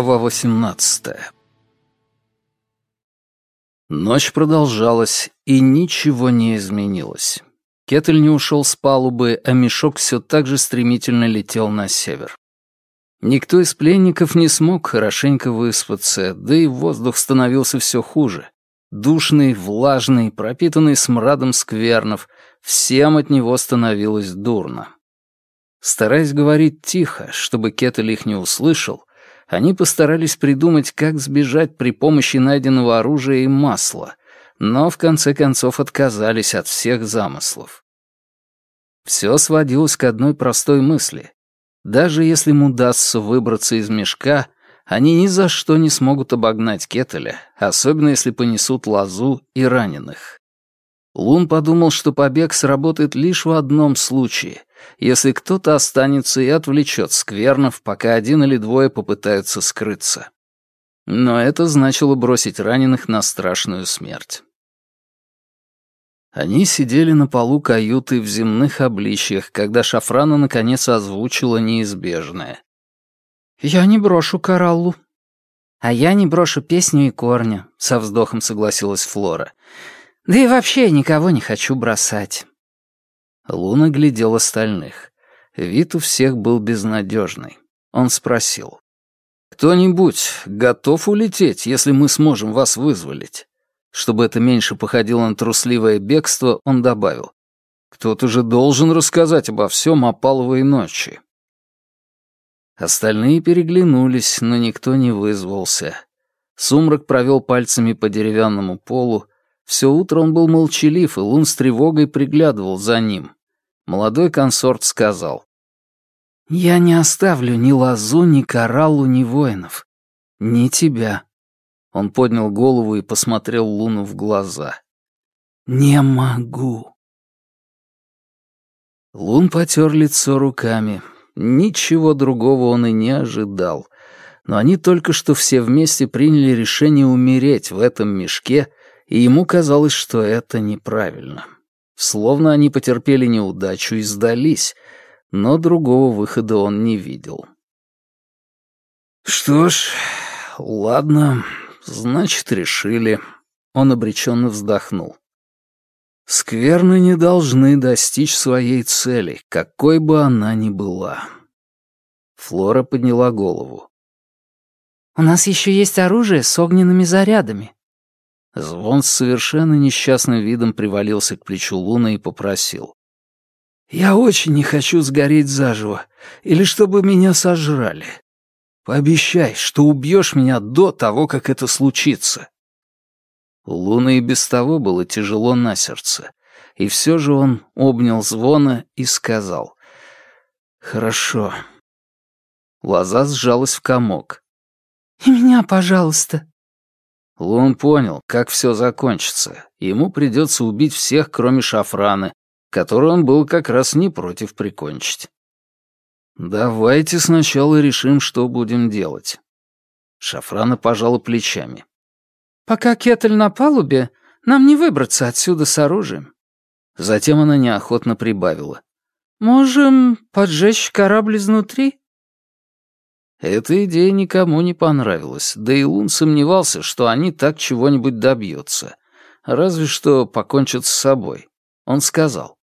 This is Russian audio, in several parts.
Глава 18 Ночь продолжалась, и ничего не изменилось. Кетель не ушел с палубы, а мешок все так же стремительно летел на север. Никто из пленников не смог хорошенько выспаться, да и воздух становился все хуже. Душный, влажный, пропитанный смрадом сквернов, всем от него становилось дурно. Стараясь говорить тихо, чтобы Кетель их не услышал, они постарались придумать, как сбежать при помощи найденного оружия и масла, но в конце концов отказались от всех замыслов. Все сводилось к одной простой мысли. Даже если им удастся выбраться из мешка, они ни за что не смогут обогнать Кетеля, особенно если понесут лазу и раненых. Лун подумал, что побег сработает лишь в одном случае, если кто-то останется и отвлечет сквернов, пока один или двое попытаются скрыться. Но это значило бросить раненых на страшную смерть. Они сидели на полу каюты в земных обличьях, когда Шафрана наконец озвучила неизбежное. «Я не брошу Кораллу». «А я не брошу песню и корня», — со вздохом согласилась Флора. «Да и вообще никого не хочу бросать». Луна глядел остальных. Вид у всех был безнадежный. Он спросил. «Кто-нибудь готов улететь, если мы сможем вас вызволить?» Чтобы это меньше походило на трусливое бегство, он добавил. «Кто-то же должен рассказать обо всем о паловой ночи». Остальные переглянулись, но никто не вызвался. Сумрак провел пальцами по деревянному полу. Все утро он был молчалив, и Лун с тревогой приглядывал за ним. Молодой консорт сказал. «Я не оставлю ни Лазу, ни Кораллу, ни воинов. Ни тебя. Он поднял голову и посмотрел Луну в глаза. «Не могу». Лун потер лицо руками. Ничего другого он и не ожидал. Но они только что все вместе приняли решение умереть в этом мешке, и ему казалось, что это неправильно. Словно они потерпели неудачу и сдались, но другого выхода он не видел. «Что ж, ладно», Значит, решили. Он обреченно вздохнул. Скверны не должны достичь своей цели, какой бы она ни была. Флора подняла голову. «У нас еще есть оружие с огненными зарядами». Звон с совершенно несчастным видом привалился к плечу Луны и попросил. «Я очень не хочу сгореть заживо, или чтобы меня сожрали. Пообещай, что убьешь меня до того, как это случится». У Луны и без того было тяжело на сердце, и все же он обнял звона и сказал «Хорошо». Лоза сжалась в комок. «И меня, пожалуйста». Лун понял, как все закончится. Ему придется убить всех, кроме Шафраны, которую он был как раз не против прикончить. «Давайте сначала решим, что будем делать». Шафрана пожала плечами. «Пока Кетель на палубе, нам не выбраться отсюда с оружием». Затем она неохотно прибавила. «Можем поджечь корабль изнутри?» Эта идея никому не понравилась, да и Лун сомневался, что они так чего-нибудь добьются. Разве что покончат с собой. Он сказал.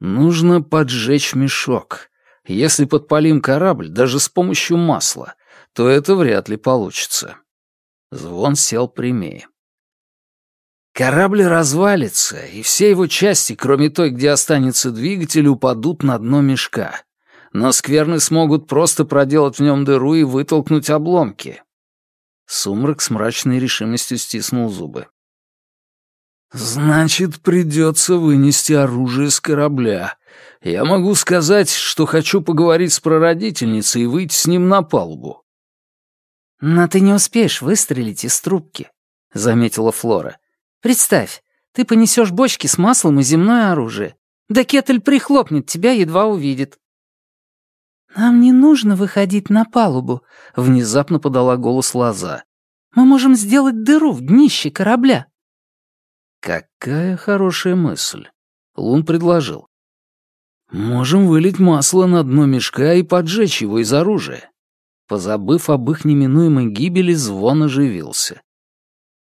«Нужно поджечь мешок. Если подпалим корабль даже с помощью масла, то это вряд ли получится. Звон сел прямее. Корабль развалится, и все его части, кроме той, где останется двигатель, упадут на дно мешка. Но скверны смогут просто проделать в нем дыру и вытолкнуть обломки. Сумрак с мрачной решимостью стиснул зубы. «Значит, придется вынести оружие с корабля. Я могу сказать, что хочу поговорить с прародительницей и выйти с ним на палубу». «Но ты не успеешь выстрелить из трубки», — заметила Флора. «Представь, ты понесешь бочки с маслом и земное оружие. Да Кетель прихлопнет тебя, едва увидит». «Нам не нужно выходить на палубу», — внезапно подала голос Лоза. «Мы можем сделать дыру в днище корабля». Какая хорошая мысль. Лун предложил. Можем вылить масло на дно мешка и поджечь его из оружия. Позабыв об их неминуемой гибели, звон оживился.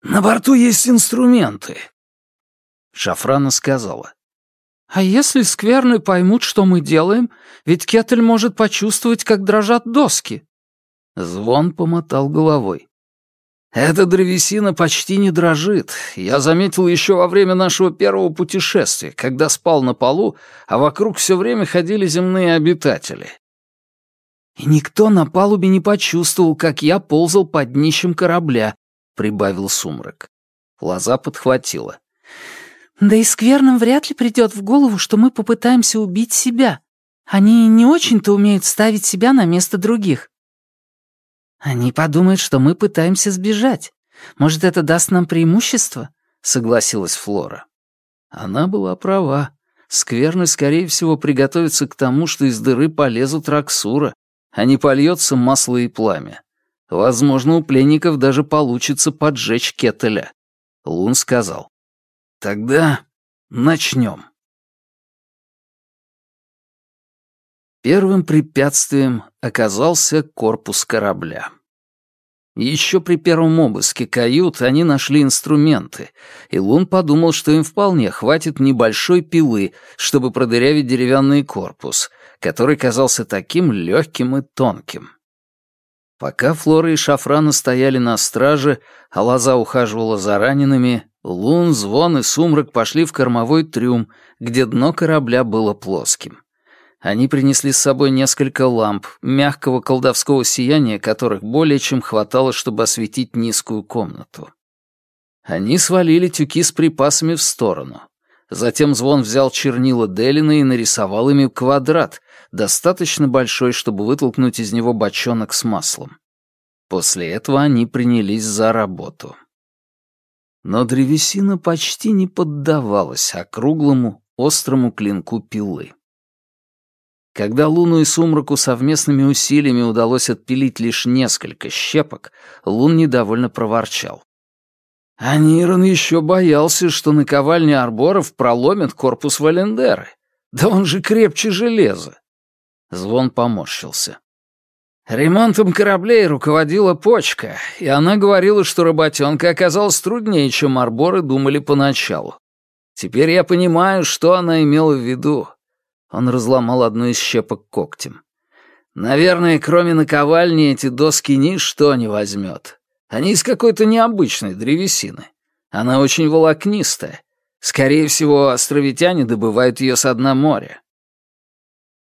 «На борту есть инструменты!» Шафрана сказала. «А если скверны поймут, что мы делаем? Ведь Кетель может почувствовать, как дрожат доски». Звон помотал головой. «Эта древесина почти не дрожит. Я заметил еще во время нашего первого путешествия, когда спал на полу, а вокруг все время ходили земные обитатели. И никто на палубе не почувствовал, как я ползал под днищем корабля», — прибавил сумрак. Лоза подхватила. Да и скверным вряд ли придет в голову, что мы попытаемся убить себя. Они не очень-то умеют ставить себя на место других. Они подумают, что мы пытаемся сбежать. Может, это даст нам преимущество? Согласилась Флора. Она была права. Скверны, скорее всего, приготовятся к тому, что из дыры полезут Раксура, а не польется масло и пламя. Возможно, у пленников даже получится поджечь Кетеля. Лун сказал. Тогда начнем. Первым препятствием оказался корпус корабля. Еще при первом обыске кают они нашли инструменты, и Лун подумал, что им вполне хватит небольшой пилы, чтобы продырявить деревянный корпус, который казался таким легким и тонким. Пока Флора и Шафрана стояли на страже, а Лоза ухаживала за ранеными, Лун, Звон и Сумрак пошли в кормовой трюм, где дно корабля было плоским. Они принесли с собой несколько ламп, мягкого колдовского сияния которых более чем хватало, чтобы осветить низкую комнату. Они свалили тюки с припасами в сторону. Затем Звон взял чернила Делина и нарисовал ими квадрат, достаточно большой, чтобы вытолкнуть из него бочонок с маслом. После этого они принялись за работу но древесина почти не поддавалась округлому, острому клинку пилы. Когда Луну и Сумраку совместными усилиями удалось отпилить лишь несколько щепок, Лун недовольно проворчал. А Нирон еще боялся, что наковальня Арборов проломит корпус Валендеры. Да он же крепче железа. Звон поморщился. Ремонтом кораблей руководила почка, и она говорила, что работенка оказалась труднее, чем арборы думали поначалу. Теперь я понимаю, что она имела в виду. Он разломал одну из щепок когтем. Наверное, кроме наковальни эти доски ничто не возьмет. Они из какой-то необычной древесины. Она очень волокнистая. Скорее всего, островитяне добывают ее с дна моря.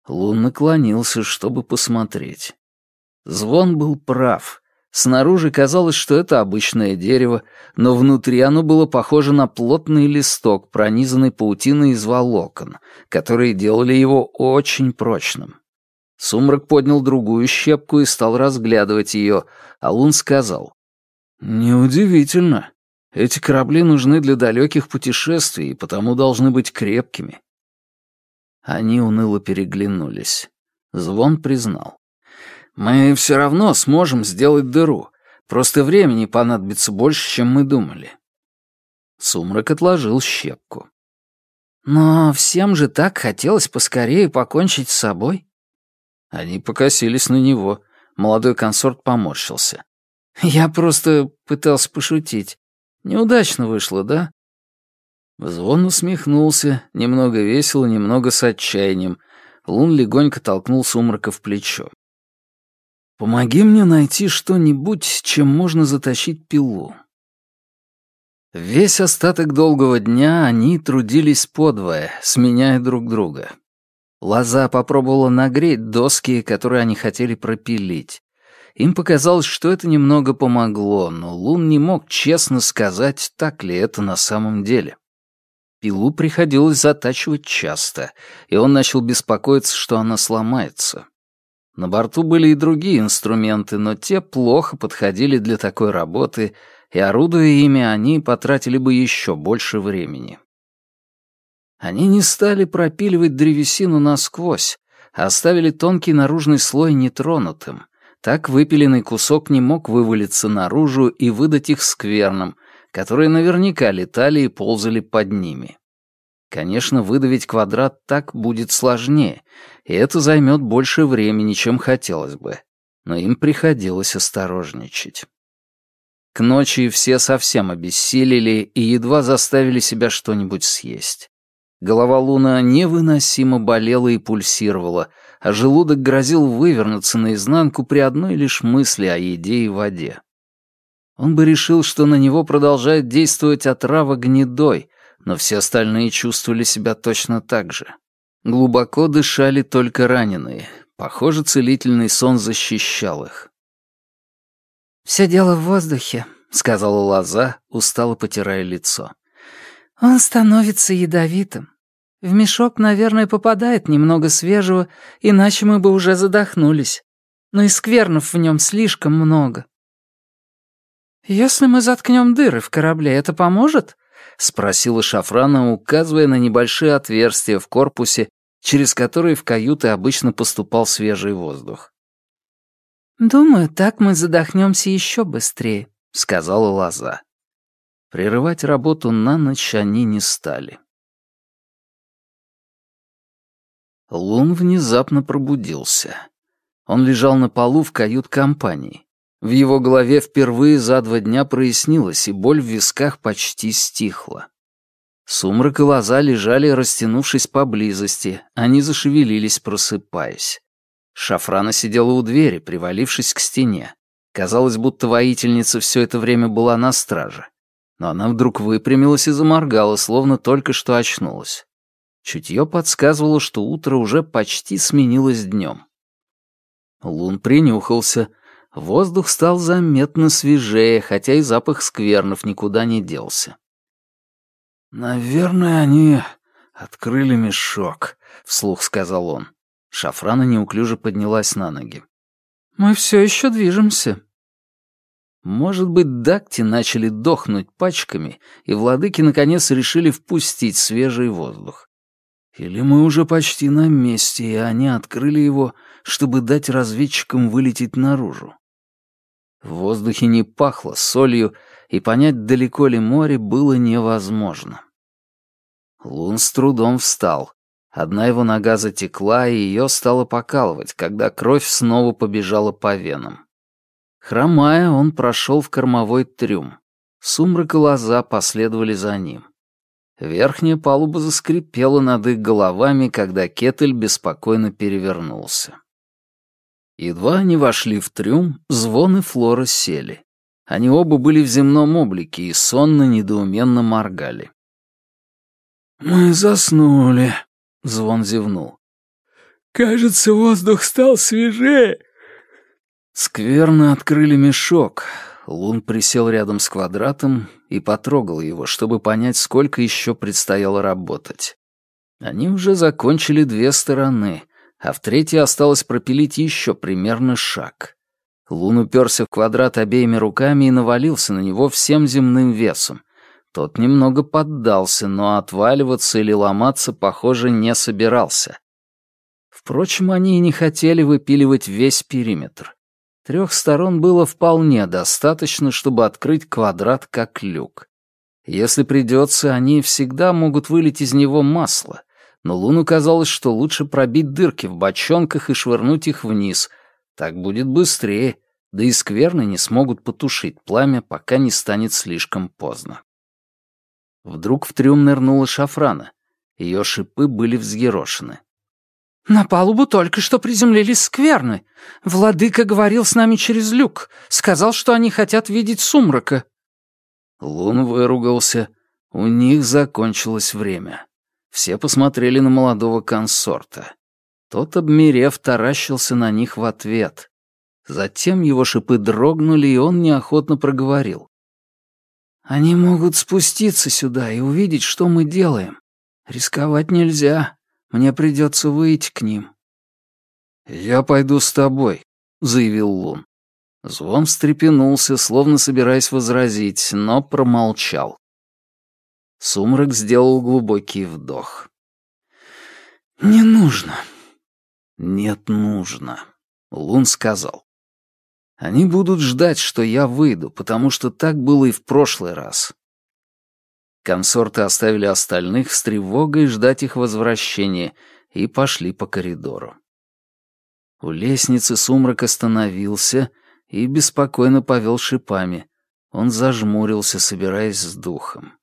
Лун наклонился, чтобы посмотреть. Звон был прав. Снаружи казалось, что это обычное дерево, но внутри оно было похоже на плотный листок, пронизанный паутиной из волокон, которые делали его очень прочным. Сумрак поднял другую щепку и стал разглядывать ее, а Лун сказал. «Неудивительно. Эти корабли нужны для далеких путешествий и потому должны быть крепкими». Они уныло переглянулись. Звон признал. Мы все равно сможем сделать дыру. Просто времени понадобится больше, чем мы думали». Сумрак отложил щепку. «Но всем же так хотелось поскорее покончить с собой». Они покосились на него. Молодой консорт поморщился. «Я просто пытался пошутить. Неудачно вышло, да?» Звон усмехнулся, немного весело, немного с отчаянием. Лун легонько толкнул сумрака в плечо. Помоги мне найти что-нибудь, чем можно затащить пилу. Весь остаток долгого дня они трудились подвое, сменяя друг друга. Лоза попробовала нагреть доски, которые они хотели пропилить. Им показалось, что это немного помогло, но Лун не мог честно сказать, так ли это на самом деле. Пилу приходилось затачивать часто, и он начал беспокоиться, что она сломается. На борту были и другие инструменты, но те плохо подходили для такой работы, и, орудуя ими, они потратили бы еще больше времени. Они не стали пропиливать древесину насквозь, а оставили тонкий наружный слой нетронутым. Так выпиленный кусок не мог вывалиться наружу и выдать их скверным, которые наверняка летали и ползали под ними. Конечно, выдавить квадрат так будет сложнее, и это займет больше времени, чем хотелось бы. но им приходилось осторожничать. К ночи все совсем обессилели и едва заставили себя что-нибудь съесть. Голова Луна невыносимо болела и пульсировала, а желудок грозил вывернуться наизнанку при одной лишь мысли о еде и воде. Он бы решил, что на него продолжает действовать отрава гнедой, но все остальные чувствовали себя точно так же. Глубоко дышали только раненые. Похоже, целительный сон защищал их. «Все дело в воздухе», — сказала Лоза, устало потирая лицо. «Он становится ядовитым. В мешок, наверное, попадает немного свежего, иначе мы бы уже задохнулись. Но и сквернов в нем слишком много». «Если мы заткнем дыры в корабле, это поможет?» — спросила Шафрана, указывая на небольшие отверстия в корпусе, через которые в каюты обычно поступал свежий воздух. «Думаю, так мы задохнемся еще быстрее», — сказала Лоза. Прерывать работу на ночь они не стали. Лун внезапно пробудился. Он лежал на полу в кают-компании. В его голове впервые за два дня прояснилось, и боль в висках почти стихла. Сумрак и лоза лежали, растянувшись поблизости, они зашевелились, просыпаясь. Шафрана сидела у двери, привалившись к стене. Казалось, будто воительница все это время была на страже. Но она вдруг выпрямилась и заморгала, словно только что очнулась. Чутье подсказывало, что утро уже почти сменилось днем. Лун принюхался — Воздух стал заметно свежее, хотя и запах сквернов никуда не делся. «Наверное, они открыли мешок», — вслух сказал он. Шафрана неуклюже поднялась на ноги. «Мы все еще движемся». Может быть, дакти начали дохнуть пачками, и владыки наконец решили впустить свежий воздух. Или мы уже почти на месте, и они открыли его, чтобы дать разведчикам вылететь наружу. В воздухе не пахло солью, и понять, далеко ли море, было невозможно. Лун с трудом встал. Одна его нога затекла, и ее стало покалывать, когда кровь снова побежала по венам. Хромая, он прошел в кормовой трюм. Сумрак и лоза последовали за ним. Верхняя палуба заскрипела над их головами, когда кетель беспокойно перевернулся. Едва они вошли в трюм, звон и Флора сели. Они оба были в земном облике и сонно недоуменно моргали. «Мы заснули», — звон зевнул. «Кажется, воздух стал свежее». Скверно открыли мешок. Лун присел рядом с квадратом и потрогал его, чтобы понять, сколько еще предстояло работать. Они уже закончили две стороны, а в третьей осталось пропилить еще примерно шаг. Лун уперся в квадрат обеими руками и навалился на него всем земным весом. Тот немного поддался, но отваливаться или ломаться, похоже, не собирался. Впрочем, они и не хотели выпиливать весь периметр. Трех сторон было вполне достаточно, чтобы открыть квадрат как люк. Если придется, они всегда могут вылить из него масло, но Луну казалось, что лучше пробить дырки в бочонках и швырнуть их вниз. Так будет быстрее, да и скверны не смогут потушить пламя, пока не станет слишком поздно. Вдруг в трюм нырнула шафрана. Ее шипы были взъерошены. «На палубу только что приземлились скверны. Владыка говорил с нами через люк. Сказал, что они хотят видеть сумрака». Лун выругался. У них закончилось время. Все посмотрели на молодого консорта. Тот, обмерев, таращился на них в ответ. Затем его шипы дрогнули, и он неохотно проговорил. «Они могут спуститься сюда и увидеть, что мы делаем. Рисковать нельзя. Мне придется выйти к ним». «Я пойду с тобой», — заявил Лун. Звон встрепенулся, словно собираясь возразить, но промолчал. Сумрак сделал глубокий вдох. «Не нужно». «Нет, нужно», — Лун сказал. «Они будут ждать, что я выйду, потому что так было и в прошлый раз». Консорты оставили остальных с тревогой ждать их возвращения и пошли по коридору. У лестницы сумрак остановился и беспокойно повел шипами. Он зажмурился, собираясь с духом.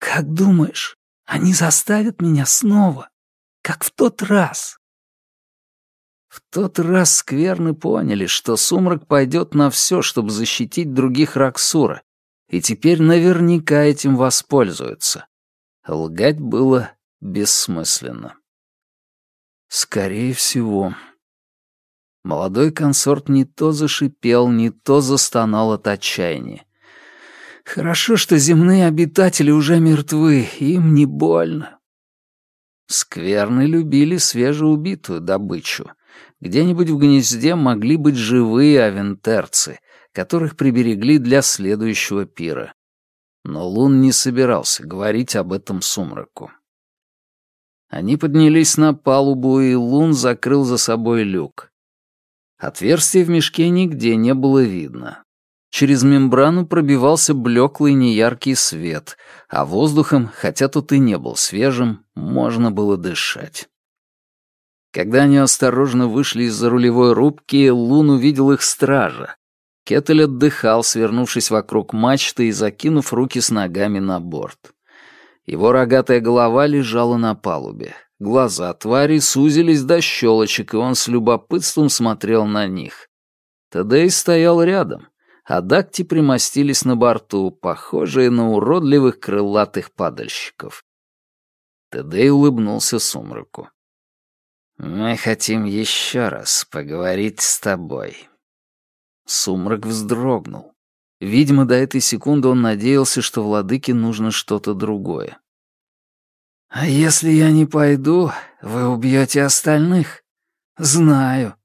«Как думаешь, они заставят меня снова, как в тот раз?» В тот раз скверны поняли, что сумрак пойдет на все, чтобы защитить других Раксура, и теперь наверняка этим воспользуются. Лгать было бессмысленно. Скорее всего. Молодой консорт не то зашипел, не то застонал от отчаяния. Хорошо, что земные обитатели уже мертвы, им не больно. Скверны любили свежеубитую добычу. Где-нибудь в гнезде могли быть живые авентерцы, которых приберегли для следующего пира. Но Лун не собирался говорить об этом сумраку. Они поднялись на палубу, и Лун закрыл за собой люк. Отверстия в мешке нигде не было видно. Через мембрану пробивался блеклый неяркий свет, а воздухом, хотя тут и не был свежим, можно было дышать. Когда они осторожно вышли из-за рулевой рубки, Лун увидел их стража. Кетель отдыхал, свернувшись вокруг мачты и закинув руки с ногами на борт. Его рогатая голова лежала на палубе. Глаза твари сузились до щелочек, и он с любопытством смотрел на них. Тадей стоял рядом, а дакти примостились на борту, похожие на уродливых крылатых падальщиков. Тадей улыбнулся сумраку. «Мы хотим еще раз поговорить с тобой». Сумрак вздрогнул. Видимо, до этой секунды он надеялся, что владыке нужно что-то другое. «А если я не пойду, вы убьете остальных? Знаю».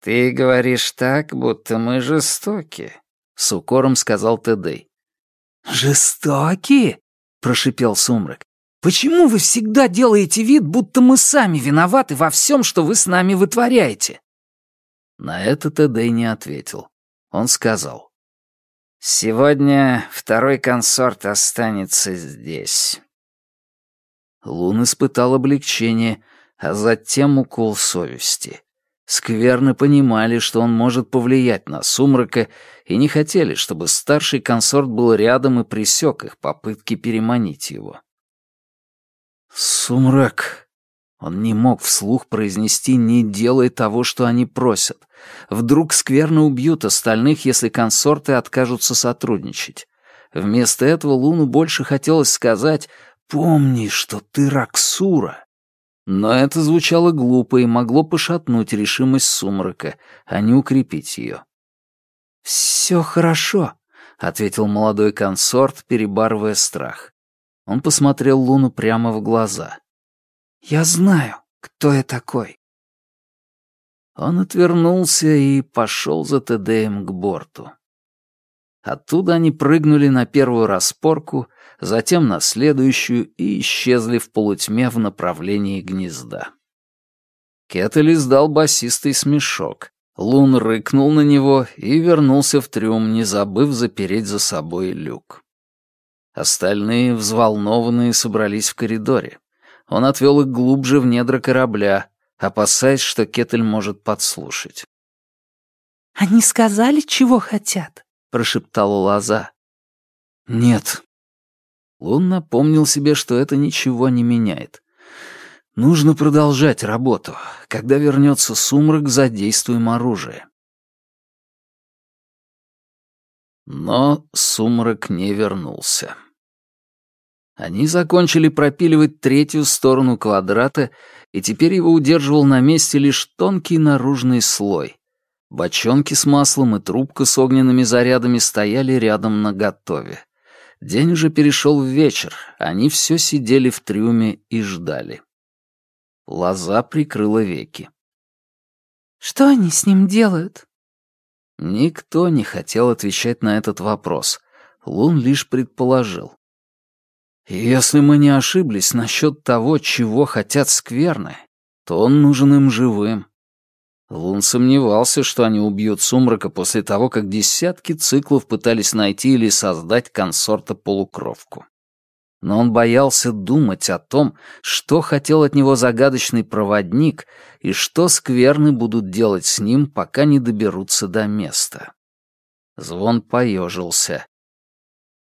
«Ты говоришь так, будто мы жестоки», — с укором сказал Тедей. «Жестоки?» — прошипел Сумрак. Почему вы всегда делаете вид, будто мы сами виноваты во всем, что вы с нами вытворяете?» На это Тедей не ответил. Он сказал. «Сегодня второй консорт останется здесь». Лун испытал облегчение, а затем укол совести. Скверны понимали, что он может повлиять на Сумрака, и не хотели, чтобы старший консорт был рядом и пресек их попытки переманить его. «Сумрак!» Он не мог вслух произнести «не делай того, что они просят». Вдруг скверно убьют остальных, если консорты откажутся сотрудничать. Вместо этого Луну больше хотелось сказать «Помни, что ты Раксура». Но это звучало глупо и могло пошатнуть решимость сумрака, а не укрепить ее. «Все хорошо», — ответил молодой консорт, перебарывая страх. Он посмотрел Луну прямо в глаза. «Я знаю, кто я такой». Он отвернулся и пошел за Тедеем к борту. Оттуда они прыгнули на первую распорку, затем на следующую и исчезли в полутьме в направлении гнезда. Кетель издал басистый смешок. Лун рыкнул на него и вернулся в трюм, не забыв запереть за собой люк. Остальные, взволнованные, собрались в коридоре. Он отвел их глубже в недра корабля, опасаясь, что Кетель может подслушать. «Они сказали, чего хотят?» — прошептала Лоза. «Нет». Лун напомнил себе, что это ничего не меняет. «Нужно продолжать работу. Когда вернется сумрак, задействуем оружие». Но сумрак не вернулся. Они закончили пропиливать третью сторону квадрата, и теперь его удерживал на месте лишь тонкий наружный слой. Бочонки с маслом и трубка с огненными зарядами стояли рядом на готове. День уже перешел в вечер, они все сидели в трюме и ждали. Лоза прикрыла веки. «Что они с ним делают?» Никто не хотел отвечать на этот вопрос. Лун лишь предположил. «Если мы не ошиблись насчет того, чего хотят скверны, то он нужен им живым». Лун сомневался, что они убьют Сумрака после того, как десятки циклов пытались найти или создать консорта-полукровку. но он боялся думать о том, что хотел от него загадочный проводник и что скверны будут делать с ним, пока не доберутся до места. Звон поежился.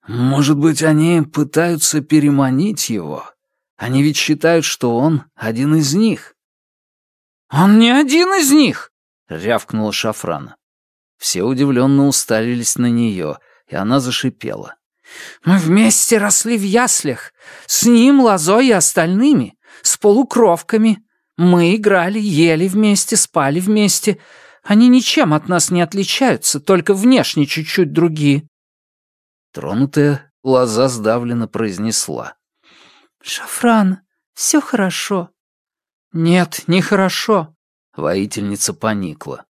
«Может быть, они пытаются переманить его? Они ведь считают, что он один из них». «Он не один из них!» — рявкнула Шафрана. Все удивленно уставились на нее, и она зашипела. Мы вместе росли в яслях, с ним, Лозой и остальными, с полукровками. Мы играли, ели вместе, спали вместе. Они ничем от нас не отличаются, только внешне чуть-чуть другие». Тронутая Лоза сдавленно произнесла. «Шафран, все хорошо». «Нет, нехорошо», — воительница поникла.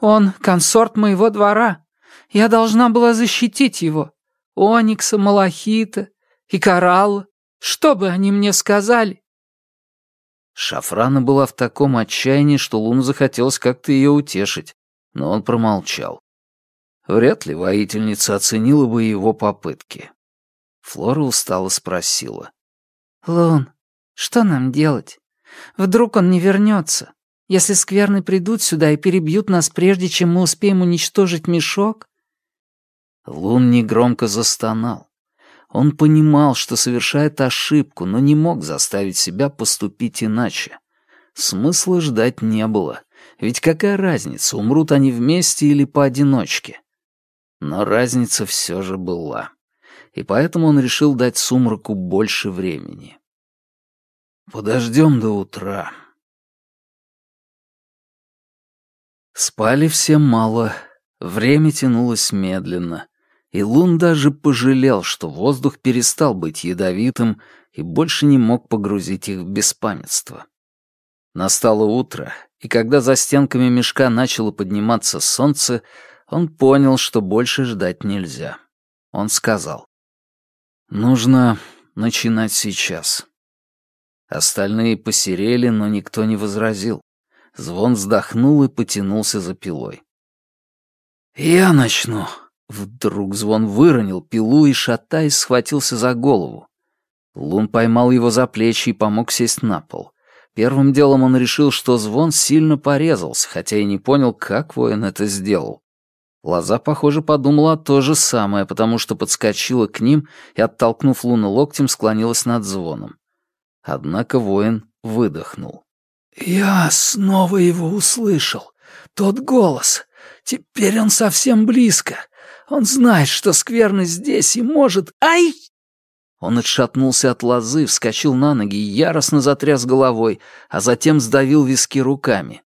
«Он консорт моего двора. Я должна была защитить его оникса, малахита и коралла. Что бы они мне сказали?» Шафрана была в таком отчаянии, что Луну захотелось как-то ее утешить, но он промолчал. Вряд ли воительница оценила бы его попытки. Флора устало спросила. «Лун, что нам делать? Вдруг он не вернется? Если скверны придут сюда и перебьют нас, прежде чем мы успеем уничтожить мешок?» Лун негромко застонал. Он понимал, что совершает ошибку, но не мог заставить себя поступить иначе. Смысла ждать не было, ведь какая разница, умрут они вместе или поодиночке. Но разница все же была, и поэтому он решил дать сумраку больше времени. «Подождем до утра». Спали все мало, время тянулось медленно, и Лун даже пожалел, что воздух перестал быть ядовитым и больше не мог погрузить их в беспамятство. Настало утро, и когда за стенками мешка начало подниматься солнце, он понял, что больше ждать нельзя. Он сказал, «Нужно начинать сейчас». Остальные посерели, но никто не возразил. Звон вздохнул и потянулся за пилой. «Я начну», Вдруг звон выронил пилу и, шатаясь, схватился за голову. Лун поймал его за плечи и помог сесть на пол. Первым делом он решил, что звон сильно порезался, хотя и не понял, как воин это сделал. Лоза, похоже, подумала то же самое, потому что подскочила к ним и, оттолкнув Луна локтем, склонилась над звоном. Однако воин выдохнул. «Я снова его услышал. Тот голос. Теперь он совсем близко. Он знает, что скверно здесь и может... Ай!» Он отшатнулся от лозы, вскочил на ноги и яростно затряс головой, а затем сдавил виски руками.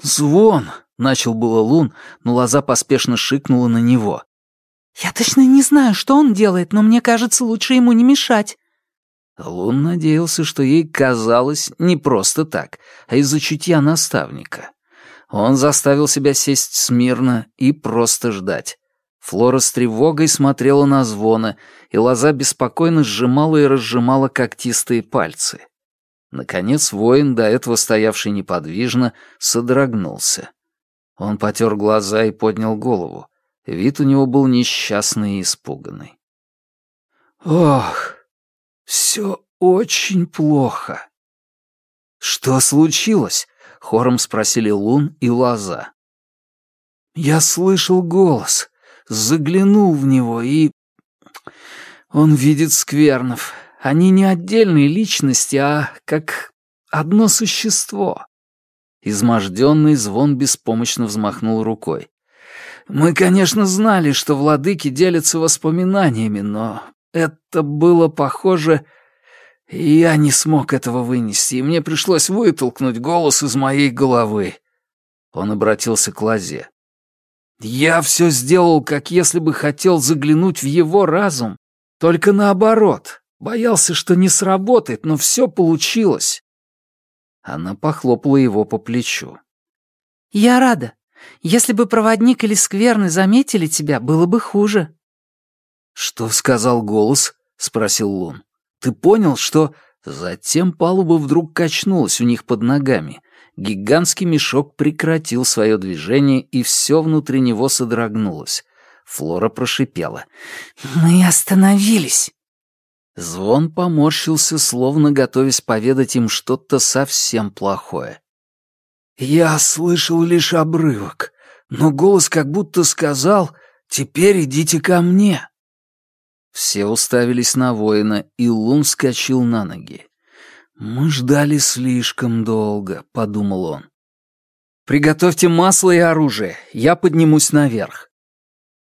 «Звон!» — начал было Лун, но лоза поспешно шикнула на него. «Я точно не знаю, что он делает, но мне кажется, лучше ему не мешать». Лун надеялся, что ей казалось не просто так, а из-за чутья наставника. Он заставил себя сесть смирно и просто ждать. Флора с тревогой смотрела на звона, и лоза беспокойно сжимала и разжимала когтистые пальцы. Наконец воин, до этого стоявший неподвижно, содрогнулся. Он потер глаза и поднял голову. Вид у него был несчастный и испуганный. «Ох, все очень плохо». «Что случилось?» — хором спросили Лун и Лоза. «Я слышал голос заглянул в него и... Он видит сквернов. Они не отдельные личности, а как одно существо. Изможденный звон беспомощно взмахнул рукой. Мы, конечно, знали, что владыки делятся воспоминаниями, но это было похоже... Я не смог этого вынести, и мне пришлось вытолкнуть голос из моей головы. Он обратился к Лазе. Я все сделал, как если бы хотел заглянуть в его разум. Только наоборот. Боялся, что не сработает, но все получилось. Она похлопала его по плечу. «Я рада. Если бы проводник или скверны заметили тебя, было бы хуже». «Что сказал голос?» — спросил Лун. «Ты понял, что...» Затем палуба вдруг качнулась у них под ногами, Гигантский мешок прекратил свое движение, и все внутри него содрогнулось. Флора прошипела. «Мы остановились!» Звон поморщился, словно готовясь поведать им что-то совсем плохое. «Я слышал лишь обрывок, но голос как будто сказал «Теперь идите ко мне». Все уставились на воина, и Лун скачал на ноги. «Мы ждали слишком долго», — подумал он. «Приготовьте масло и оружие, я поднимусь наверх».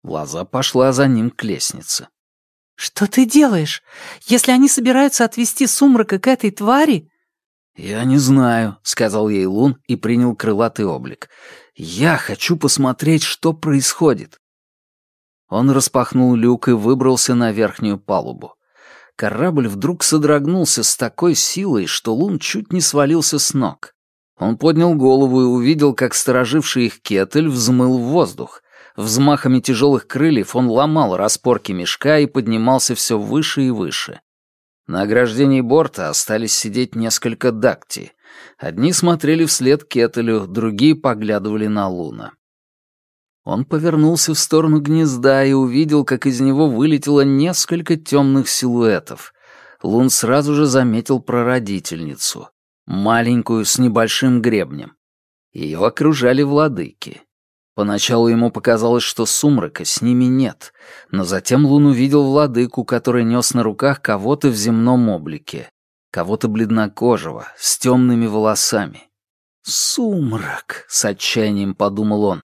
Лоза пошла за ним к лестнице. «Что ты делаешь? Если они собираются отвести сумрака к этой твари...» «Я не знаю», — сказал ей Лун и принял крылатый облик. «Я хочу посмотреть, что происходит». Он распахнул люк и выбрался на верхнюю палубу. Корабль вдруг содрогнулся с такой силой, что Лун чуть не свалился с ног. Он поднял голову и увидел, как стороживший их кетель взмыл в воздух. Взмахами тяжелых крыльев он ломал распорки мешка и поднимался все выше и выше. На ограждении борта остались сидеть несколько дакти. Одни смотрели вслед кетелю, другие поглядывали на Луна. Он повернулся в сторону гнезда и увидел, как из него вылетело несколько темных силуэтов. Лун сразу же заметил прародительницу, маленькую с небольшим гребнем. Ее окружали владыки. Поначалу ему показалось, что сумрака с ними нет, но затем Лун увидел владыку, который нес на руках кого-то в земном облике, кого-то бледнокожего, с темными волосами. «Сумрак!» — с отчаянием подумал он.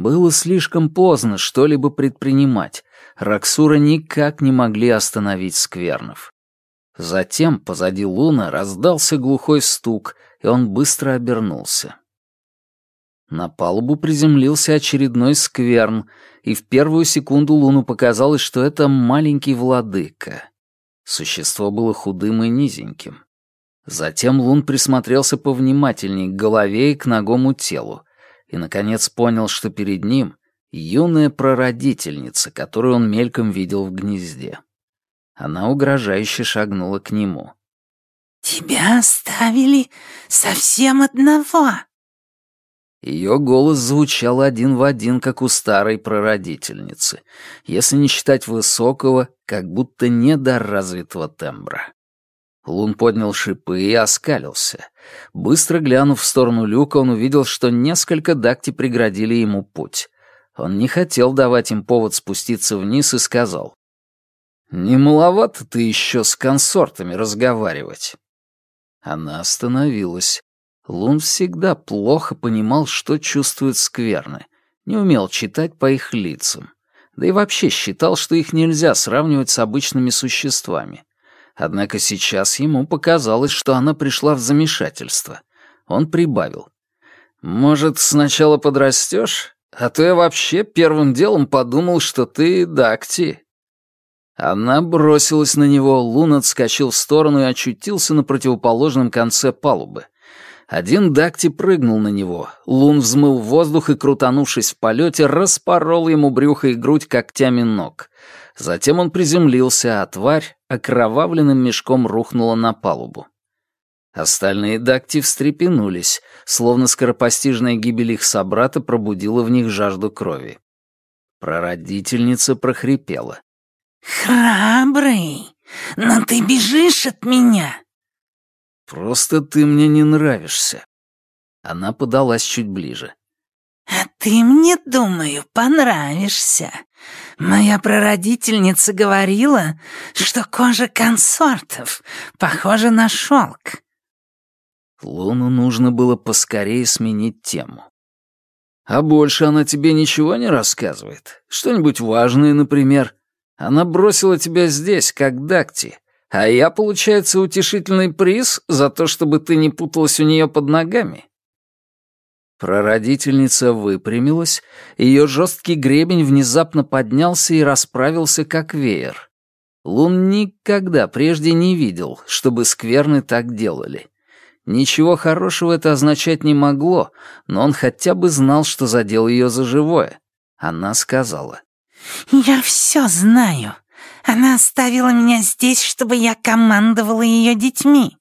Было слишком поздно что-либо предпринимать. Раксура никак не могли остановить сквернов. Затем позади Луна раздался глухой стук, и он быстро обернулся. На палубу приземлился очередной скверн, и в первую секунду Луну показалось, что это маленький владыка. Существо было худым и низеньким. Затем Лун присмотрелся повнимательней к голове и к ногому телу, и, наконец, понял, что перед ним юная прародительница, которую он мельком видел в гнезде. Она угрожающе шагнула к нему. «Тебя оставили совсем одного?» Ее голос звучал один в один, как у старой прародительницы, если не считать высокого, как будто недоразвитого тембра. Лун поднял шипы и оскалился. Быстро глянув в сторону люка, он увидел, что несколько дакти преградили ему путь. Он не хотел давать им повод спуститься вниз и сказал. «Не маловато ты еще с консортами разговаривать». Она остановилась. Лун всегда плохо понимал, что чувствуют скверны, не умел читать по их лицам, да и вообще считал, что их нельзя сравнивать с обычными существами. Однако сейчас ему показалось, что она пришла в замешательство. Он прибавил. «Может, сначала подрастешь? А то я вообще первым делом подумал, что ты Дакти». Она бросилась на него, Лун отскочил в сторону и очутился на противоположном конце палубы. Один Дакти прыгнул на него. Лун взмыл в воздух и, крутанувшись в полете, распорол ему брюхо и грудь когтями ног. Затем он приземлился, а тварь окровавленным мешком рухнула на палубу. Остальные дакти встрепенулись, словно скоропостижная гибель их собрата пробудила в них жажду крови. Прародительница прохрипела. «Храбрый, но ты бежишь от меня!» «Просто ты мне не нравишься». Она подалась чуть ближе. «А ты мне, думаю, понравишься. Моя прародительница говорила, что кожа консортов похожа на шелк». Луну нужно было поскорее сменить тему. «А больше она тебе ничего не рассказывает? Что-нибудь важное, например? Она бросила тебя здесь, как Дакти, а я, получается, утешительный приз за то, чтобы ты не путалась у нее под ногами?» Прародительница выпрямилась, ее жесткий гребень внезапно поднялся и расправился, как веер. Лун никогда прежде не видел, чтобы скверны так делали. Ничего хорошего это означать не могло, но он хотя бы знал, что задел ее за живое. Она сказала. «Я все знаю. Она оставила меня здесь, чтобы я командовала ее детьми».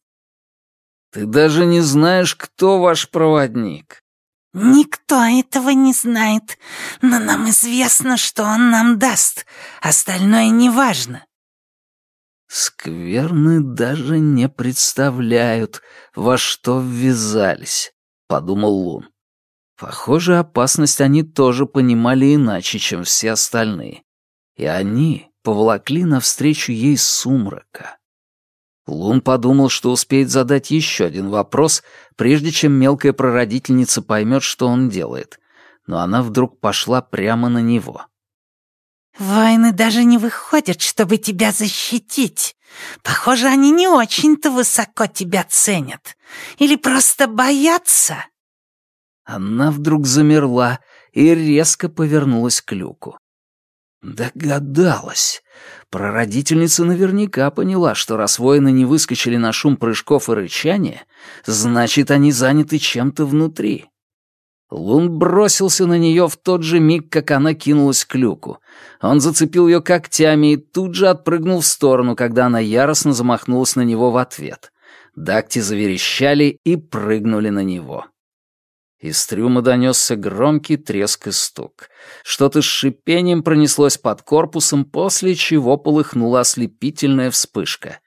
«Ты даже не знаешь, кто ваш проводник. «Никто этого не знает, но нам известно, что он нам даст. Остальное неважно». «Скверны даже не представляют, во что ввязались», — подумал Лун. Похоже, опасность они тоже понимали иначе, чем все остальные. И они поволокли навстречу ей сумрака. Лун подумал, что успеет задать еще один вопрос, прежде чем мелкая прародительница поймет, что он делает. Но она вдруг пошла прямо на него. «Воины даже не выходят, чтобы тебя защитить. Похоже, они не очень-то высоко тебя ценят. Или просто боятся». Она вдруг замерла и резко повернулась к люку. Догадалась. Прародительница наверняка поняла, что раз воины не выскочили на шум прыжков и рычания, значит, они заняты чем-то внутри. Лун бросился на нее в тот же миг, как она кинулась к люку. Он зацепил ее когтями и тут же отпрыгнул в сторону, когда она яростно замахнулась на него в ответ. Дакти заверещали и прыгнули на него. Из трюма донесся громкий треск и стук. Что-то с шипением пронеслось под корпусом, после чего полыхнула ослепительная вспышка.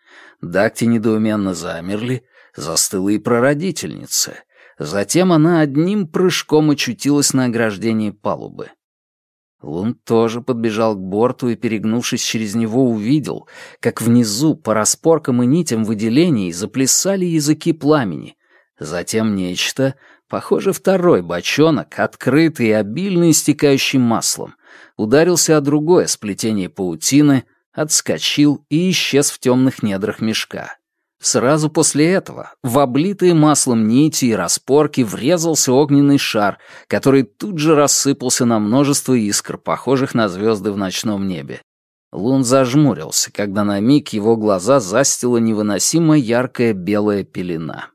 Дакти недоуменно замерли, застыла и прародительница. Затем она одним прыжком очутилась на ограждении палубы. Лун тоже подбежал к борту и, перегнувшись через него, увидел, как внизу по распоркам и нитям выделений заплясали языки пламени. Затем нечто, похоже, второй бочонок, открытый и обильно истекающий маслом, ударился о другое сплетение паутины, отскочил и исчез в темных недрах мешка. Сразу после этого в облитые маслом нити и распорки врезался огненный шар, который тут же рассыпался на множество искр, похожих на звезды в ночном небе. Лун зажмурился, когда на миг его глаза застила невыносимо яркая белая пелена.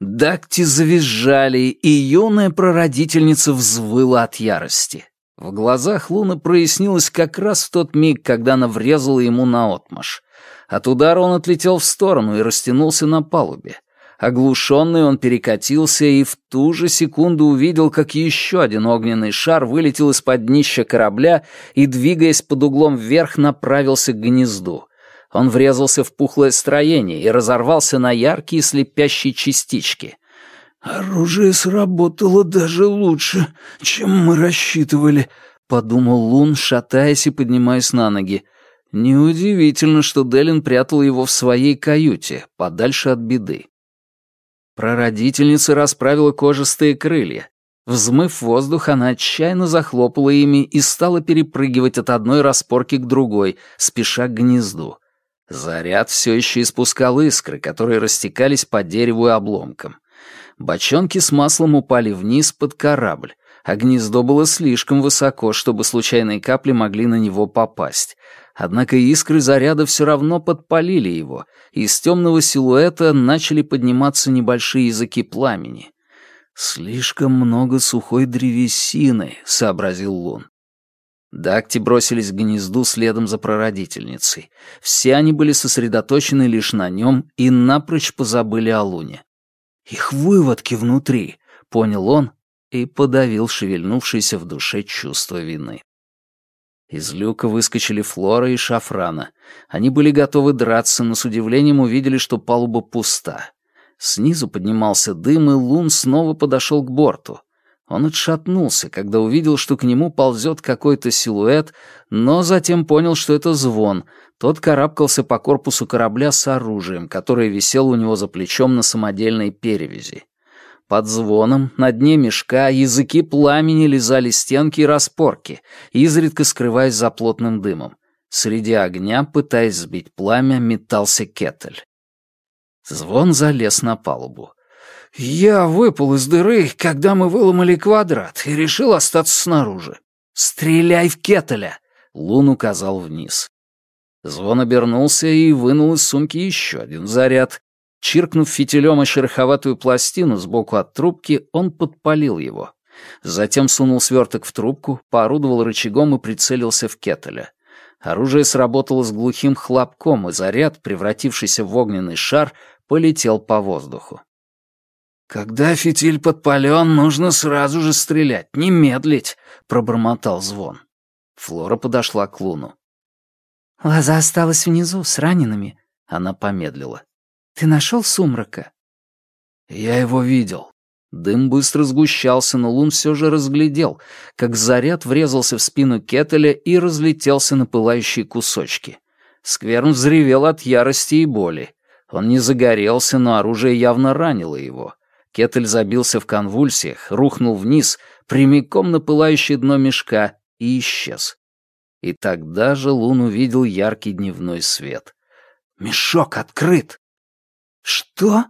Дакти завизжали, и юная прародительница взвыла от ярости. В глазах Луна прояснилось как раз в тот миг, когда она врезала ему наотмашь. От удара он отлетел в сторону и растянулся на палубе. Оглушенный он перекатился и в ту же секунду увидел, как еще один огненный шар вылетел из-под днища корабля и, двигаясь под углом вверх, направился к гнезду. Он врезался в пухлое строение и разорвался на яркие слепящие частички. «Оружие сработало даже лучше, чем мы рассчитывали», — подумал Лун, шатаясь и поднимаясь на ноги. Неудивительно, что Делин прятал его в своей каюте, подальше от беды. Прародительница расправила кожистые крылья. Взмыв воздух, она отчаянно захлопала ими и стала перепрыгивать от одной распорки к другой, спеша к гнезду. Заряд все еще испускал искры, которые растекались по дереву и обломкам. Бочонки с маслом упали вниз под корабль, а гнездо было слишком высоко, чтобы случайные капли могли на него попасть. Однако искры заряда все равно подпалили его, и из темного силуэта начали подниматься небольшие языки пламени. «Слишком много сухой древесины», — сообразил Лун. Дакти бросились к гнезду следом за прародительницей. Все они были сосредоточены лишь на нем и напрочь позабыли о Луне. «Их выводки внутри», — понял он и подавил шевельнувшееся в душе чувство вины. Из люка выскочили Флора и Шафрана. Они были готовы драться, но с удивлением увидели, что палуба пуста. Снизу поднимался дым, и Лун снова подошел к борту. Он отшатнулся, когда увидел, что к нему ползет какой-то силуэт, но затем понял, что это звон. Тот карабкался по корпусу корабля с оружием, которое висело у него за плечом на самодельной перевязи. Под звоном, на дне мешка, языки пламени лизали стенки и распорки, изредка скрываясь за плотным дымом. Среди огня, пытаясь сбить пламя, метался кетель. Звон залез на палубу. «Я выпал из дыры, когда мы выломали квадрат, и решил остаться снаружи. Стреляй в кетеля!» — Лун указал вниз. Звон обернулся и вынул из сумки еще один заряд, Чиркнув фитилем о шероховатую пластину сбоку от трубки, он подпалил его. Затем сунул сверток в трубку, поорудовал рычагом и прицелился в кетеля. Оружие сработало с глухим хлопком, и заряд, превратившийся в огненный шар, полетел по воздуху. «Когда фитиль подпален, нужно сразу же стрелять, не медлить», — пробормотал звон. Флора подошла к Луну. «Лоза осталась внизу, с ранеными», — она помедлила. «Ты нашел сумрака?» «Я его видел». Дым быстро сгущался, но Лун все же разглядел, как заряд врезался в спину Кетеля и разлетелся на пылающие кусочки. Скверн взревел от ярости и боли. Он не загорелся, но оружие явно ранило его. Кетель забился в конвульсиях, рухнул вниз, прямиком на пылающее дно мешка и исчез. И тогда же Лун увидел яркий дневной свет. «Мешок открыт!» «Что?»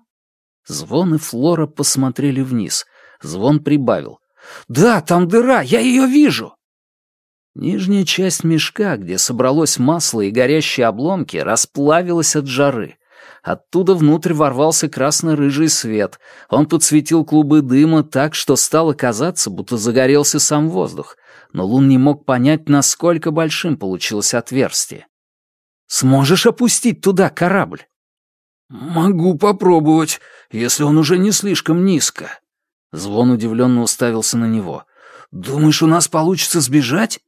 Звон и Флора посмотрели вниз. Звон прибавил. «Да, там дыра, я ее вижу!» Нижняя часть мешка, где собралось масло и горящие обломки, расплавилась от жары. Оттуда внутрь ворвался красно-рыжий свет. Он подсветил клубы дыма так, что стало казаться, будто загорелся сам воздух. Но Лун не мог понять, насколько большим получилось отверстие. «Сможешь опустить туда корабль?» «Могу попробовать, если он уже не слишком низко». Звон удивленно уставился на него. «Думаешь, у нас получится сбежать?»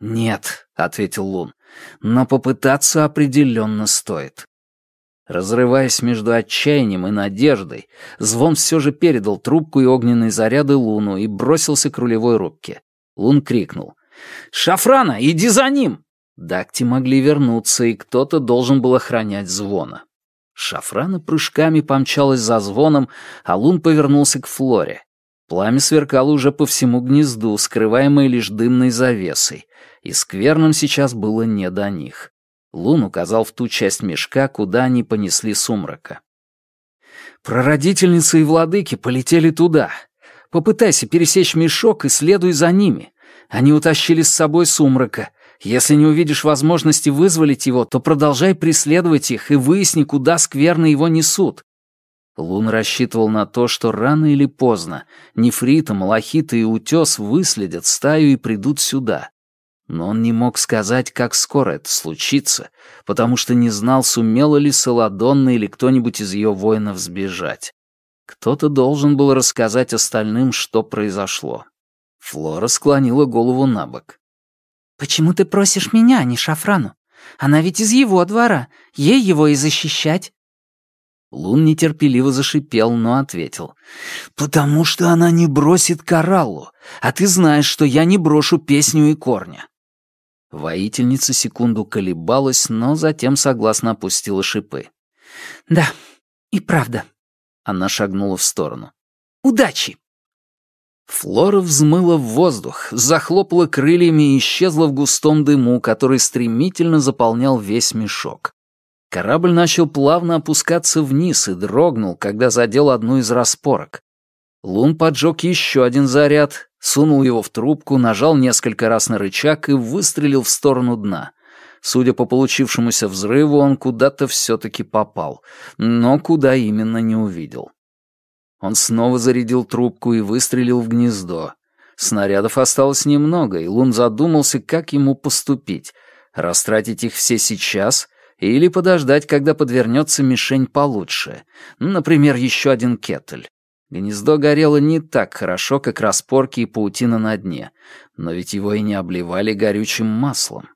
«Нет», — ответил Лун, — «но попытаться определенно стоит». Разрываясь между отчаянием и надеждой, Звон все же передал трубку и огненные заряды Луну и бросился к рулевой рубке. Лун крикнул. «Шафрана, иди за ним!» Дакти могли вернуться, и кто-то должен был охранять Звона. Шафрана прыжками помчалась за звоном, а Лун повернулся к Флоре. Пламя сверкало уже по всему гнезду, скрываемое лишь дымной завесой, и скверным сейчас было не до них. Лун указал в ту часть мешка, куда они понесли сумрака. «Прародительницы и владыки полетели туда. Попытайся пересечь мешок и следуй за ними. Они утащили с собой сумрака. Если не увидишь возможности вызволить его, то продолжай преследовать их и выясни, куда скверно его несут. Лун рассчитывал на то, что рано или поздно нефрита, малахита и утес выследят стаю и придут сюда. Но он не мог сказать, как скоро это случится, потому что не знал, сумела ли Саладонна или кто-нибудь из ее воинов сбежать. Кто-то должен был рассказать остальным, что произошло. Флора склонила голову на бок. «Почему ты просишь меня, а не Шафрану? Она ведь из его двора, ей его и защищать». Лун нетерпеливо зашипел, но ответил. «Потому что она не бросит Кораллу, а ты знаешь, что я не брошу песню и корня». Воительница секунду колебалась, но затем согласно опустила шипы. «Да, и правда». Она шагнула в сторону. «Удачи!» Флора взмыла в воздух, захлопала крыльями и исчезла в густом дыму, который стремительно заполнял весь мешок. Корабль начал плавно опускаться вниз и дрогнул, когда задел одну из распорок. Лун поджег еще один заряд, сунул его в трубку, нажал несколько раз на рычаг и выстрелил в сторону дна. Судя по получившемуся взрыву, он куда-то все-таки попал, но куда именно не увидел. Он снова зарядил трубку и выстрелил в гнездо. Снарядов осталось немного, и Лун задумался, как ему поступить. Растратить их все сейчас или подождать, когда подвернется мишень получше. Например, еще один кетель. Гнездо горело не так хорошо, как распорки и паутина на дне, но ведь его и не обливали горючим маслом.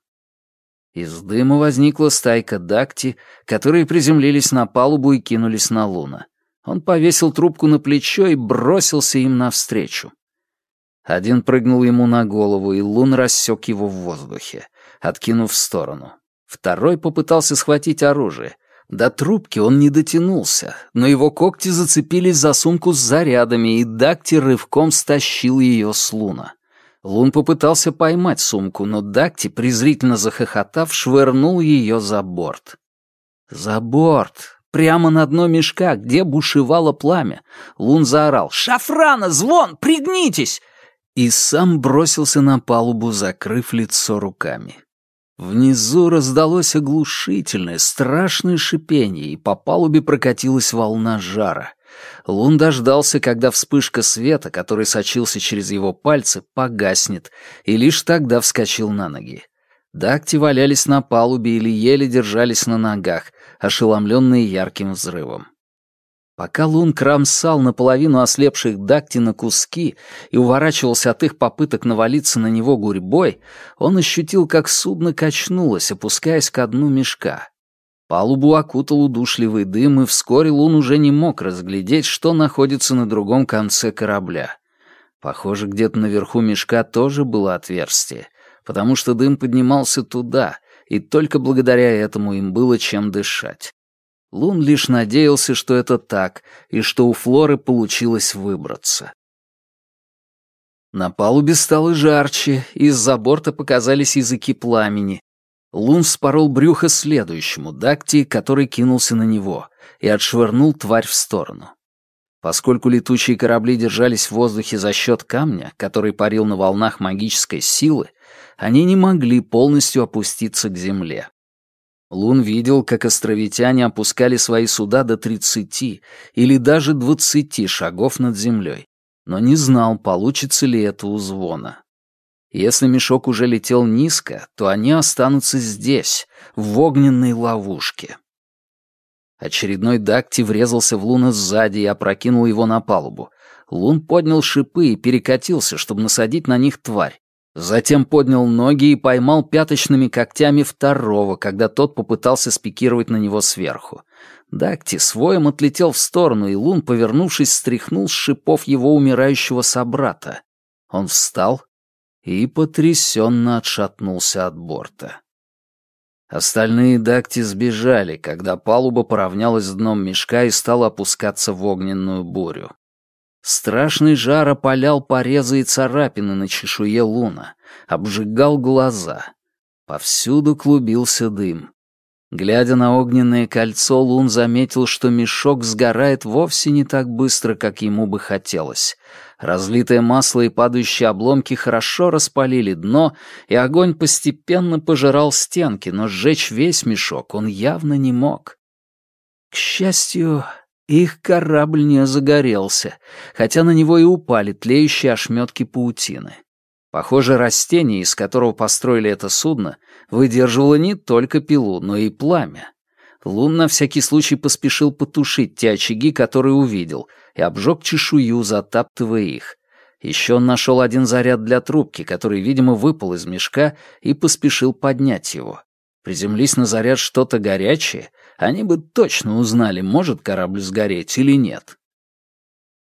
Из дыма возникла стайка дакти, которые приземлились на палубу и кинулись на Луна. Он повесил трубку на плечо и бросился им навстречу. Один прыгнул ему на голову, и Лун рассек его в воздухе, откинув в сторону. Второй попытался схватить оружие. До трубки он не дотянулся, но его когти зацепились за сумку с зарядами, и Дакти рывком стащил ее с Луна. Лун попытался поймать сумку, но Дакти, презрительно захохотав, швырнул ее за борт. За борт! Прямо на дно мешка, где бушевало пламя. Лун заорал «Шафрана, звон, пригнитесь!» И сам бросился на палубу, закрыв лицо руками. Внизу раздалось оглушительное, страшное шипение, и по палубе прокатилась волна жара. Лун дождался, когда вспышка света, который сочился через его пальцы, погаснет, и лишь тогда вскочил на ноги. Дакти валялись на палубе или еле держались на ногах, ошеломленные ярким взрывом. Пока Лун кромсал наполовину ослепших Дакти на куски и уворачивался от их попыток навалиться на него гурьбой, он ощутил, как судно качнулось, опускаясь ко дну мешка. Палубу окутал удушливый дым, и вскоре Лун уже не мог разглядеть, что находится на другом конце корабля. Похоже, где-то наверху мешка тоже было отверстие, потому что дым поднимался туда, и только благодаря этому им было чем дышать. Лун лишь надеялся, что это так, и что у Флоры получилось выбраться. На палубе стало жарче, из-за борта показались языки пламени. Лун спорол брюхо следующему, Дакти, который кинулся на него, и отшвырнул тварь в сторону. Поскольку летучие корабли держались в воздухе за счет камня, который парил на волнах магической силы, они не могли полностью опуститься к земле. Лун видел, как островитяне опускали свои суда до 30 или даже 20 шагов над землей, но не знал, получится ли это у звона. Если мешок уже летел низко, то они останутся здесь, в огненной ловушке. Очередной Дакти врезался в Луна сзади и опрокинул его на палубу. Лун поднял шипы и перекатился, чтобы насадить на них тварь. Затем поднял ноги и поймал пяточными когтями второго, когда тот попытался спикировать на него сверху. Дакти своем отлетел в сторону, и Лун, повернувшись, стряхнул с шипов его умирающего собрата. Он встал и потрясенно отшатнулся от борта. Остальные Дакти сбежали, когда палуба поравнялась с дном мешка и стала опускаться в огненную бурю. Страшный жар опалял порезы и царапины на чешуе луна, обжигал глаза. Повсюду клубился дым. Глядя на огненное кольцо, Лун заметил, что мешок сгорает вовсе не так быстро, как ему бы хотелось. Разлитое масло и падающие обломки хорошо распалили дно, и огонь постепенно пожирал стенки, но сжечь весь мешок он явно не мог. К счастью, их корабль не загорелся, хотя на него и упали тлеющие ошметки паутины. Похоже, растение, из которого построили это судно, выдерживало не только пилу, но и пламя. Лун на всякий случай поспешил потушить те очаги, которые увидел, и обжег чешую, затаптывая их. Еще он нашел один заряд для трубки, который, видимо, выпал из мешка, и поспешил поднять его. Приземлись на заряд что-то горячее, они бы точно узнали, может корабль сгореть или нет.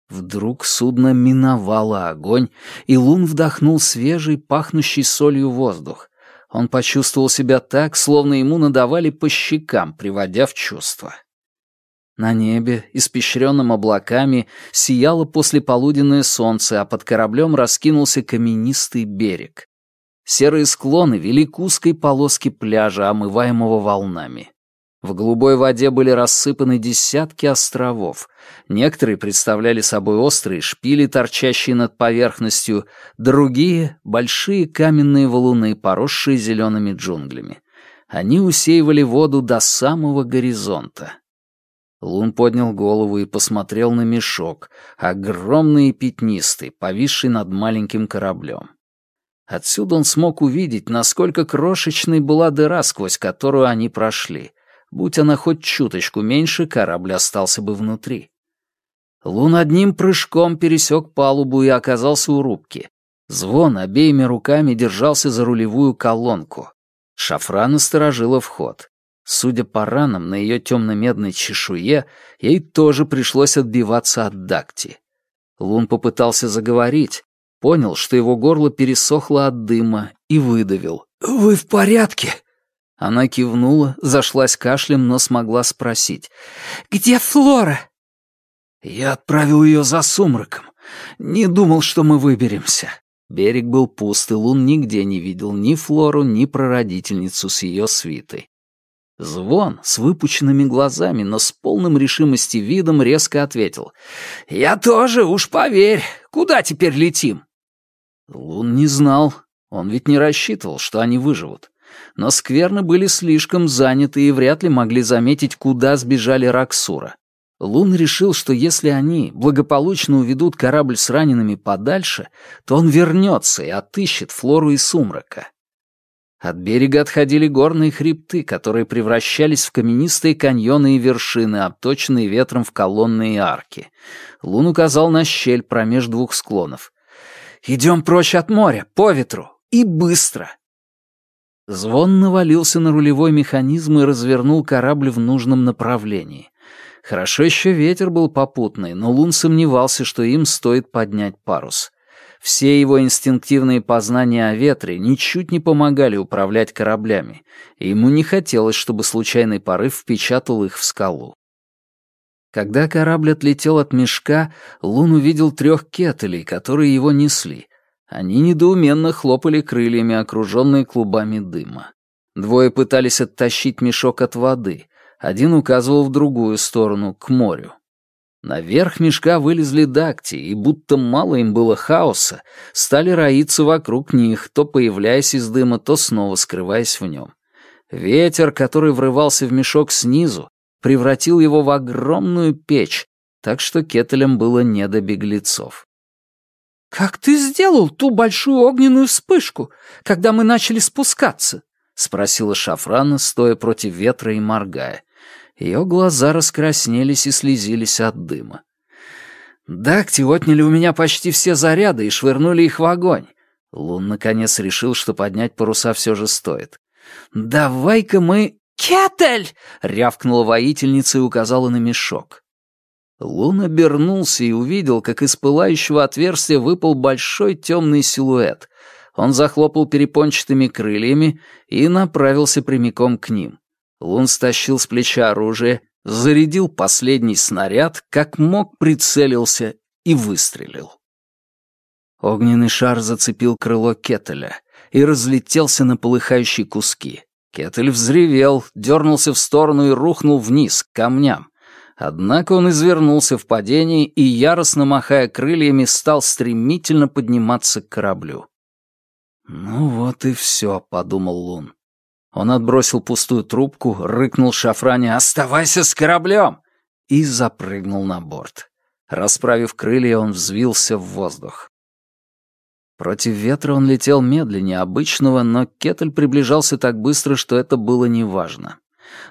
Вдруг судно миновало огонь, и Лун вдохнул свежий, пахнущий солью воздух. Он почувствовал себя так, словно ему надавали по щекам, приводя в чувство. На небе, испещренном облаками, сияло послеполуденное солнце, а под кораблем раскинулся каменистый берег. Серые склоны вели к узкой полоске пляжа, омываемого волнами. В голубой воде были рассыпаны десятки островов. Некоторые представляли собой острые шпили, торчащие над поверхностью, другие — большие каменные валуны, поросшие зелеными джунглями. Они усеивали воду до самого горизонта. Лун поднял голову и посмотрел на мешок, огромный и пятнистый, повисший над маленьким кораблем. Отсюда он смог увидеть, насколько крошечной была дыра, сквозь которую они прошли — Будь она хоть чуточку меньше, корабль остался бы внутри. Лун одним прыжком пересек палубу и оказался у рубки. Звон обеими руками держался за рулевую колонку. Шафран насторожила вход. Судя по ранам на ее темно-медной чешуе, ей тоже пришлось отбиваться от дакти. Лун попытался заговорить, понял, что его горло пересохло от дыма, и выдавил. «Вы в порядке?» Она кивнула, зашлась кашлем, но смогла спросить. «Где Флора?» «Я отправил ее за сумраком. Не думал, что мы выберемся». Берег был пуст, и Лун нигде не видел ни Флору, ни прародительницу с ее свитой. Звон с выпученными глазами, но с полным решимости видом резко ответил. «Я тоже, уж поверь. Куда теперь летим?» Лун не знал. Он ведь не рассчитывал, что они выживут но скверны были слишком заняты и вряд ли могли заметить, куда сбежали Раксура. Лун решил, что если они благополучно уведут корабль с ранеными подальше, то он вернется и отыщет Флору и Сумрака. От берега отходили горные хребты, которые превращались в каменистые каньоны и вершины, обточенные ветром в колонны и арки. Лун указал на щель промеж двух склонов. «Идем прочь от моря, по ветру, и быстро!» Звон навалился на рулевой механизм и развернул корабль в нужном направлении. Хорошо еще ветер был попутный, но Лун сомневался, что им стоит поднять парус. Все его инстинктивные познания о ветре ничуть не помогали управлять кораблями, и ему не хотелось, чтобы случайный порыв впечатал их в скалу. Когда корабль отлетел от мешка, Лун увидел трех кетелей, которые его несли. Они недоуменно хлопали крыльями, окруженные клубами дыма. Двое пытались оттащить мешок от воды, один указывал в другую сторону, к морю. Наверх мешка вылезли дакти, и будто мало им было хаоса, стали роиться вокруг них, то появляясь из дыма, то снова скрываясь в нем. Ветер, который врывался в мешок снизу, превратил его в огромную печь, так что кетелям было не до беглецов. «Как ты сделал ту большую огненную вспышку, когда мы начали спускаться?» — спросила Шафрана, стоя против ветра и моргая. Ее глаза раскраснелись и слезились от дыма. «Дакти отняли у меня почти все заряды и швырнули их в огонь». Лун наконец решил, что поднять паруса все же стоит. «Давай-ка мы...» «Кетель!» — рявкнула воительница и указала на мешок. Лун обернулся и увидел, как из пылающего отверстия выпал большой темный силуэт. Он захлопал перепончатыми крыльями и направился прямиком к ним. Лун стащил с плеча оружие, зарядил последний снаряд, как мог прицелился и выстрелил. Огненный шар зацепил крыло Кетеля и разлетелся на полыхающие куски. Кетель взревел, дернулся в сторону и рухнул вниз, к камням. Однако он извернулся в падении и, яростно махая крыльями, стал стремительно подниматься к кораблю. «Ну вот и все», — подумал Лун. Он отбросил пустую трубку, рыкнул шафране «Оставайся с кораблем!» и запрыгнул на борт. Расправив крылья, он взвился в воздух. Против ветра он летел медленнее обычного, но Кетель приближался так быстро, что это было неважно.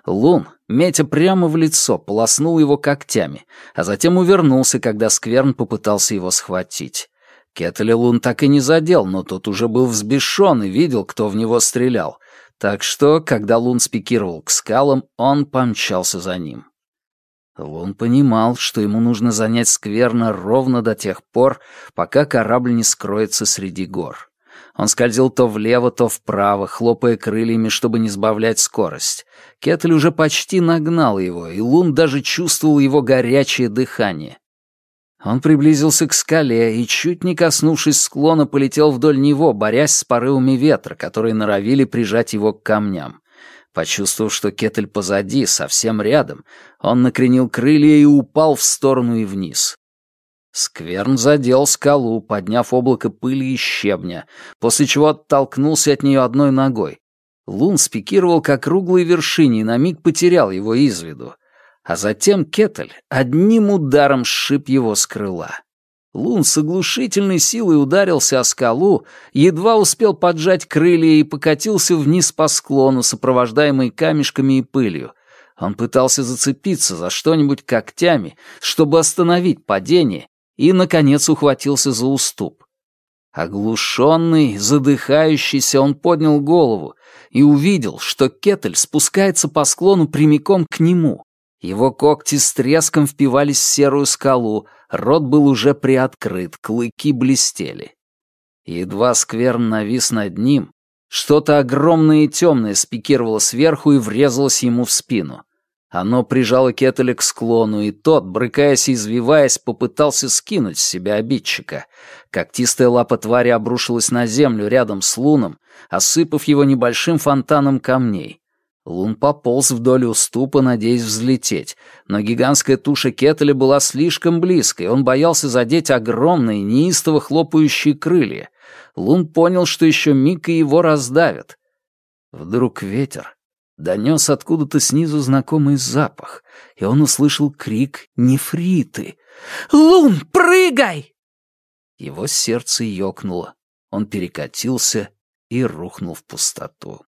Лун, метя прямо в лицо, полоснул его когтями, а затем увернулся, когда Скверн попытался его схватить. Кетеля Лун так и не задел, но тот уже был взбешен и видел, кто в него стрелял, так что, когда Лун спикировал к скалам, он помчался за ним. Лун понимал, что ему нужно занять скверно ровно до тех пор, пока корабль не скроется среди гор. Он скользил то влево, то вправо, хлопая крыльями, чтобы не сбавлять скорость. Кетель уже почти нагнал его, и Лун даже чувствовал его горячее дыхание. Он приблизился к скале и, чуть не коснувшись склона, полетел вдоль него, борясь с порывами ветра, которые норовили прижать его к камням. Почувствовав, что кетель позади, совсем рядом, он накренил крылья и упал в сторону и вниз. Скверн задел скалу, подняв облако пыли и щебня, после чего оттолкнулся от нее одной ногой. Лун спикировал к округлой вершине и на миг потерял его из виду — а затем Кетель одним ударом сшиб его с крыла. Лун с оглушительной силой ударился о скалу, едва успел поджать крылья и покатился вниз по склону, сопровождаемый камешками и пылью. Он пытался зацепиться за что-нибудь когтями, чтобы остановить падение, и, наконец, ухватился за уступ. Оглушенный, задыхающийся, он поднял голову и увидел, что Кетель спускается по склону прямиком к нему. Его когти с треском впивались в серую скалу, рот был уже приоткрыт, клыки блестели. Едва скверн навис над ним, что-то огромное и темное спикировало сверху и врезалось ему в спину. Оно прижало Кетеля к склону, и тот, брыкаясь и извиваясь, попытался скинуть с себя обидчика. Когтистая лапа твари обрушилась на землю рядом с луном, осыпав его небольшим фонтаном камней. Лун пополз вдоль уступа, надеясь взлететь, но гигантская туша Кетеля была слишком близко, и он боялся задеть огромные, неистово хлопающие крылья. Лун понял, что еще миг и его раздавят. Вдруг ветер донес откуда-то снизу знакомый запах, и он услышал крик нефриты. «Лун, прыгай!» Его сердце ёкнуло. Он перекатился и рухнул в пустоту.